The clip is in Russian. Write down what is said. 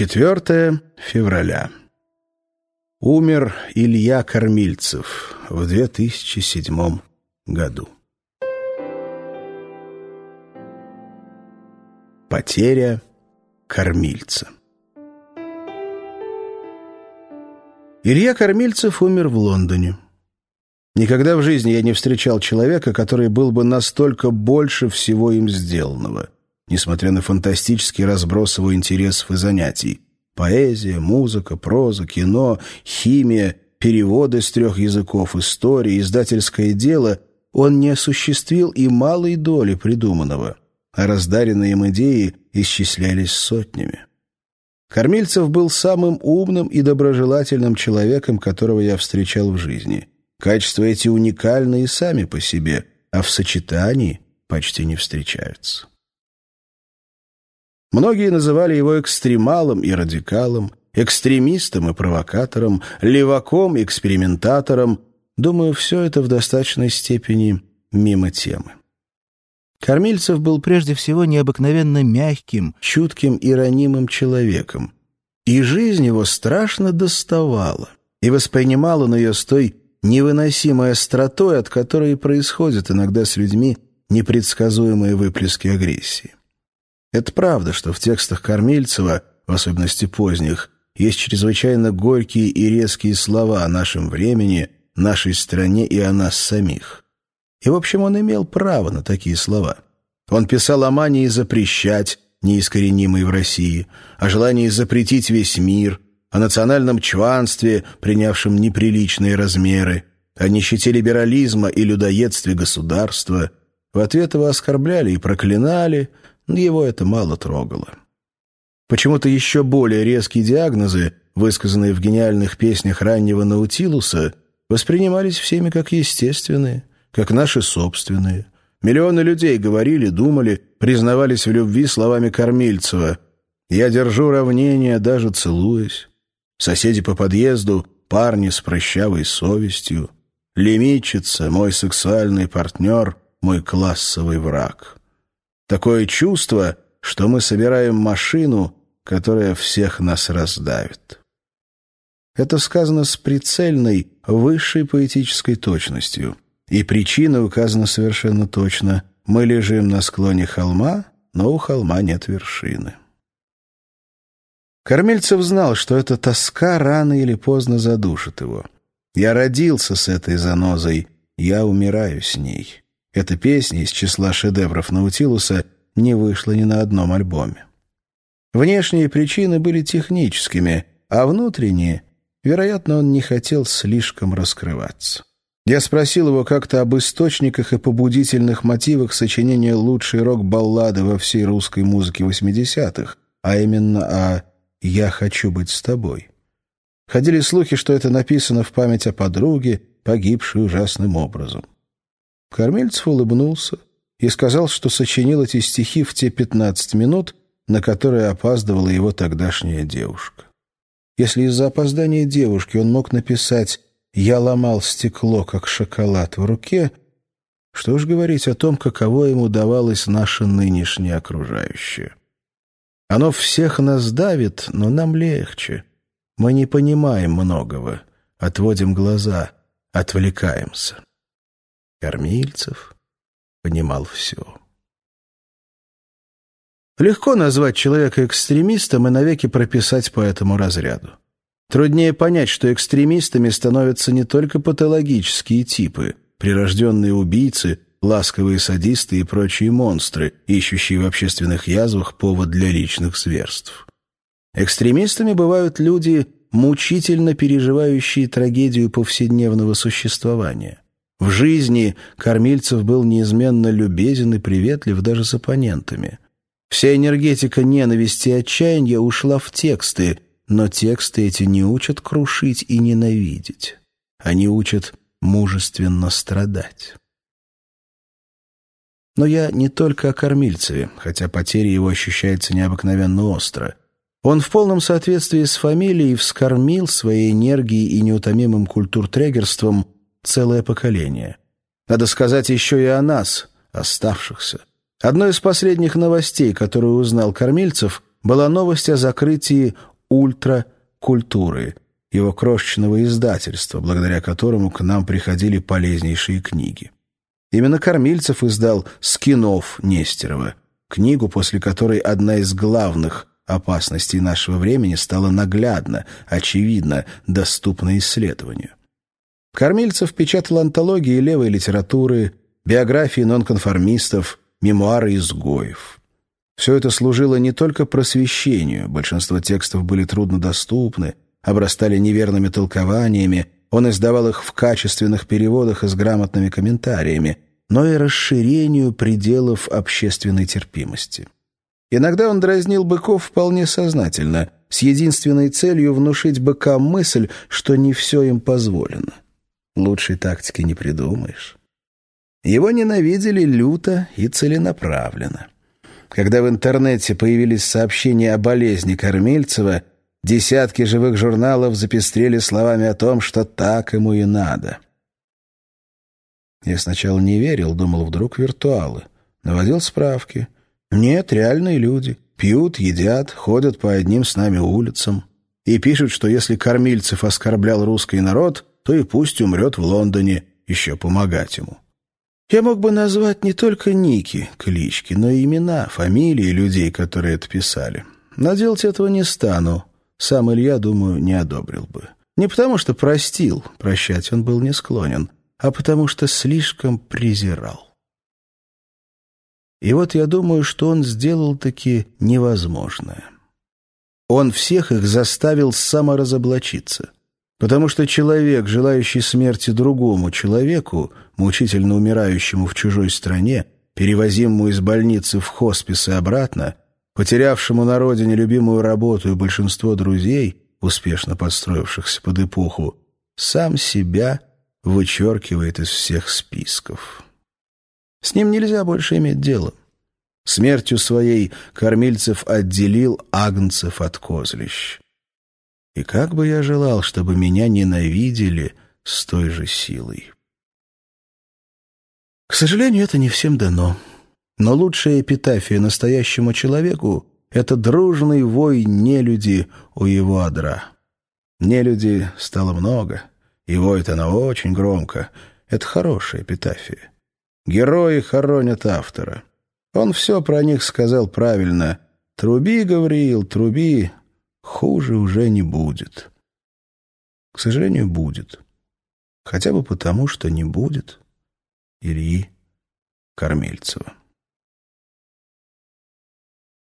4 февраля. Умер Илья Кормильцев в 2007 году. Потеря кормильца. Илья Кормильцев умер в Лондоне. Никогда в жизни я не встречал человека, который был бы настолько больше всего им сделанного, несмотря на фантастический разброс его интересов и занятий. Поэзия, музыка, проза, кино, химия, переводы с трех языков, история, издательское дело — он не осуществил и малой доли придуманного, а раздаренные им идеи исчислялись сотнями. Кормильцев был самым умным и доброжелательным человеком, которого я встречал в жизни. Качества эти уникальны и сами по себе, а в сочетании почти не встречаются. Многие называли его экстремалом и радикалом, экстремистом и провокатором, леваком экспериментатором. Думаю, все это в достаточной степени мимо темы. Кормильцев был прежде всего необыкновенно мягким, чутким и ранимым человеком. И жизнь его страшно доставала, и воспринимал он ее с той невыносимой остротой, от которой происходят иногда с людьми непредсказуемые выплески агрессии. Это правда, что в текстах Кормильцева, в особенности поздних, есть чрезвычайно горькие и резкие слова о нашем времени, нашей стране и о нас самих. И, в общем, он имел право на такие слова. Он писал о мании запрещать, неискоренимой в России, о желании запретить весь мир, о национальном чванстве, принявшем неприличные размеры, о нищете либерализма и людоедстве государства. В ответ его оскорбляли и проклинали, его это мало трогало. Почему-то еще более резкие диагнозы, высказанные в гениальных песнях раннего Наутилуса, воспринимались всеми как естественные, как наши собственные. Миллионы людей говорили, думали, признавались в любви словами Кормильцева. «Я держу равнение, даже целуясь». Соседи по подъезду — парни с прыщавой совестью. Лимитчица — мой сексуальный партнер, мой классовый враг. Такое чувство, что мы собираем машину, которая всех нас раздавит. Это сказано с прицельной, высшей поэтической точностью — и причина указана совершенно точно. Мы лежим на склоне холма, но у холма нет вершины. Кормильцев знал, что эта тоска рано или поздно задушит его. «Я родился с этой занозой, я умираю с ней». Эта песня из числа шедевров Наутилуса не вышла ни на одном альбоме. Внешние причины были техническими, а внутренние, вероятно, он не хотел слишком раскрываться. Я спросил его как-то об источниках и побудительных мотивах сочинения лучшей рок-баллады во всей русской музыке 80-х, а именно о «Я хочу быть с тобой». Ходили слухи, что это написано в память о подруге, погибшей ужасным образом. Кормильцев улыбнулся и сказал, что сочинил эти стихи в те 15 минут, на которые опаздывала его тогдашняя девушка. Если из-за опоздания девушки он мог написать я ломал стекло, как шоколад в руке, что уж говорить о том, каково ему давалось наше нынешнее окружающее. Оно всех нас давит, но нам легче. Мы не понимаем многого, отводим глаза, отвлекаемся. Кормильцев понимал все. Легко назвать человека экстремистом и навеки прописать по этому разряду. Труднее понять, что экстремистами становятся не только патологические типы, прирожденные убийцы, ласковые садисты и прочие монстры, ищущие в общественных язвах повод для личных зверств. Экстремистами бывают люди, мучительно переживающие трагедию повседневного существования. В жизни Кормильцев был неизменно любезен и приветлив даже с оппонентами. Вся энергетика ненависти и отчаяния ушла в тексты – но тексты эти не учат крушить и ненавидеть. Они учат мужественно страдать. Но я не только о Кормильцеве, хотя потеря его ощущается необыкновенно остро. Он в полном соответствии с фамилией вскормил своей энергией и неутомимым культуртрегерством целое поколение. Надо сказать еще и о нас, оставшихся. Одной из последних новостей, которую узнал Кормильцев, была новость о закрытии «Ультра-культуры», его крошечного издательства, благодаря которому к нам приходили полезнейшие книги. Именно Кормильцев издал «Скинов» Нестерова, книгу, после которой одна из главных опасностей нашего времени стала наглядно, очевидно, доступна исследованию. Кормильцев печатал антологии левой литературы, биографии нонконформистов, мемуары изгоев. Все это служило не только просвещению, большинство текстов были труднодоступны, обрастали неверными толкованиями, он издавал их в качественных переводах и с грамотными комментариями, но и расширению пределов общественной терпимости. Иногда он дразнил быков вполне сознательно, с единственной целью внушить быкам мысль, что не все им позволено. Лучшей тактики не придумаешь. Его ненавидели люто и целенаправленно. Когда в интернете появились сообщения о болезни Кормильцева, десятки живых журналов запестрели словами о том, что так ему и надо. Я сначала не верил, думал, вдруг виртуалы. Наводил справки. Нет, реальные люди. Пьют, едят, ходят по одним с нами улицам. И пишут, что если Кормильцев оскорблял русский народ, то и пусть умрет в Лондоне, еще помогать ему. Я мог бы назвать не только ники, клички, но и имена, фамилии людей, которые это писали. Но делать этого не стану. Сам Илья, думаю, не одобрил бы. Не потому что простил, прощать он был не склонен, а потому что слишком презирал. И вот я думаю, что он сделал таки невозможное. Он всех их заставил саморазоблачиться. Потому что человек, желающий смерти другому человеку, мучительно умирающему в чужой стране, перевозимому из больницы в хоспис и обратно, потерявшему на родине любимую работу и большинство друзей, успешно подстроившихся под эпоху, сам себя вычеркивает из всех списков. С ним нельзя больше иметь дело. Смертью своей кормильцев отделил агнцев от козлищ. И как бы я желал, чтобы меня ненавидели с той же силой. К сожалению, это не всем дано. Но лучшая эпитафия настоящему человеку — это дружный вой нелюди у его одра. Нелюди стало много, и воет она очень громко. Это хорошая эпитафия. Герои хоронят автора. Он все про них сказал правильно. «Труби, Гавриил, труби, хуже уже не будет. К сожалению, будет. Хотя бы потому, что не будет Ильи Кормильцева.